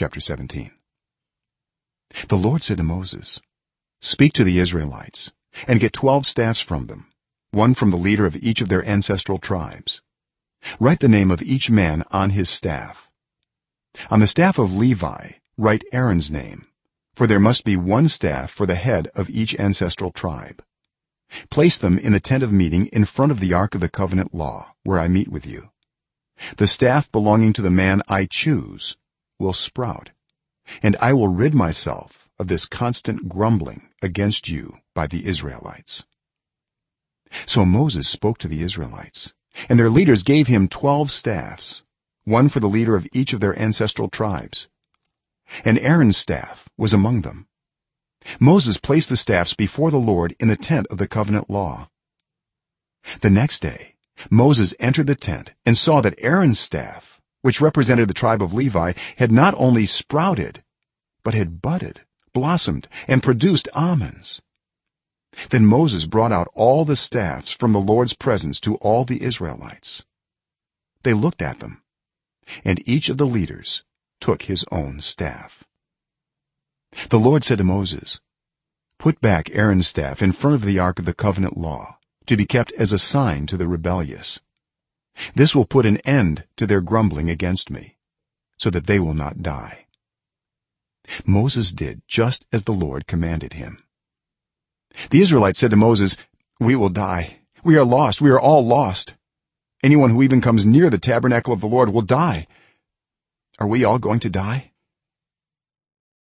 chapter 17 the lord said to moses speak to the israelites and get 12 staffs from them one from the leader of each of their ancestral tribes. Write the name of each man on his staff. On the staff of levi write aaron's name for there must be one staff for the head of each ancestral tribe. Place them in the tent of meeting in front of the ark of the covenant law where i meet with you. The staff belonging to the man i choose will sprout and i will rid myself of this constant grumbling against you by the israelites. So moses spoke to the israelites and their leaders gave him 12 staffs one for the leader of each of their ancestral tribes and aaron's staff was among them. Moses placed the staffs before the lord in the tent of the covenant law. The next day moses entered the tent and saw that aaron's staff which represented the tribe of levi had not only sprouted but had budded blossomed and produced almonds. Then moses brought out all the staffs from the lord's presence to all the israelites. They looked at them and each of the leaders took his own staff. The lord said to moses put back aaron's staff in front of the ark of the covenant law to be kept as a sign to the rebellious this will put an end to their grumbling against me so that they will not die. Moses did just as the lord commanded him. The israelites said to moses we will die. We are lost. We are all lost. Anyone who even comes near the tabernacle of the lord will die. Are we all going to die